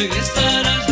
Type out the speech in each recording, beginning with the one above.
regresarás,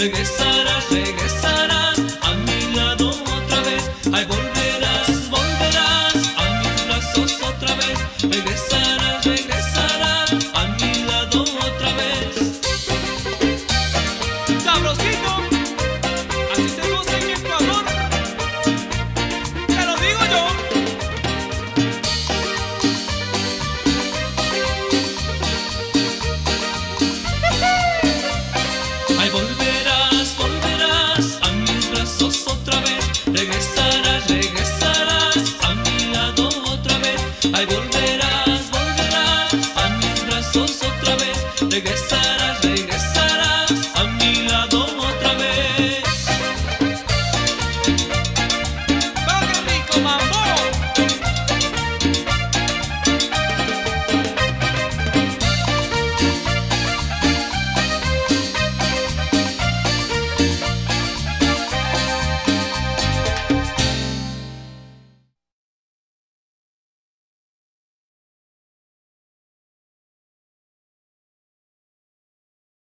regresarás, regresarás a mi lado otra vez. Ay, volverás, volverás a mis brazos otra vez. Regresarás. Ay, volverás, volverás a mis brazos otra vez, regresarás.